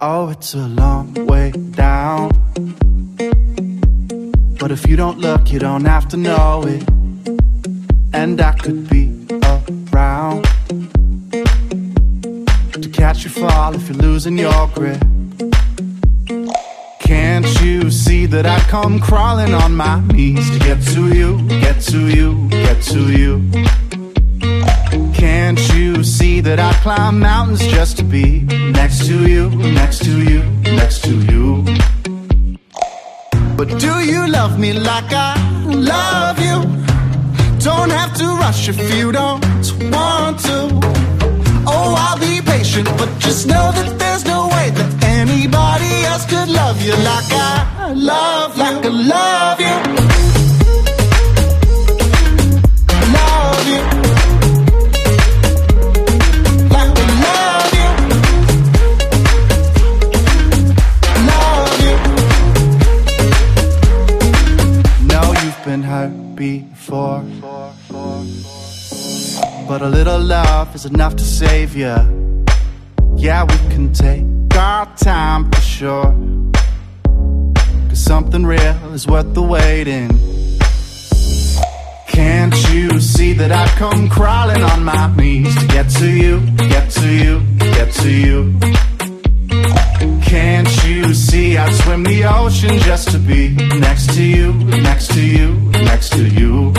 Oh, it's a long way down. But if you don't look, you don't have to know it. And I could be around to catch you fall if you're losing your grip. Can't you see that I come crawling on my knees to get to you, get to you, get to you? Can't you see that I climb mountains just to be next to you, next to you, next to you? But do you love me like I love you? Don't have to rush if you don't want to. Oh, I'll be patient, but just know that there's no way that anybody else could love you like I love, like I love you. Before. But a little love is enough to save you. Yeah, we can take our time for sure. Cause something real is worth the waiting. Can't you see that I come crawling on my knees to get to you, get to you, get to you? Swim the ocean just to be next to you, next to you, next to you?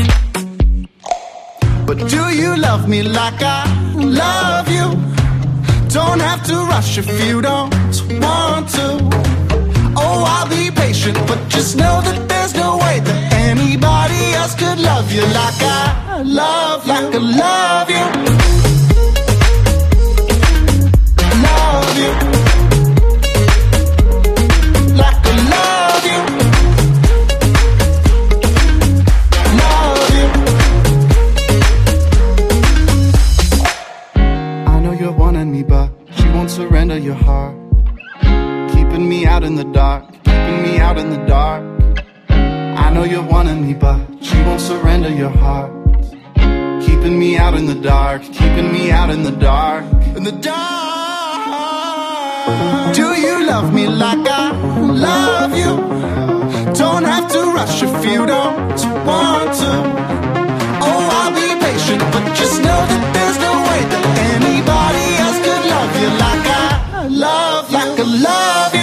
But do you love me like I love you? Don't have to rush if you don't want to. Oh, I'll be patient, but just know that there's no way that anybody else could love you like I love, like I love. Surrender your heart. Keeping me out in the dark, keeping me out in the dark. I know you're wanting me, but she won't surrender your heart. Keeping me out in the dark, keeping me out in the dark, in the dark. Do you love me like I love you? Don't have to rush if you don't want to. Oh, I'll be patient, but just know that love.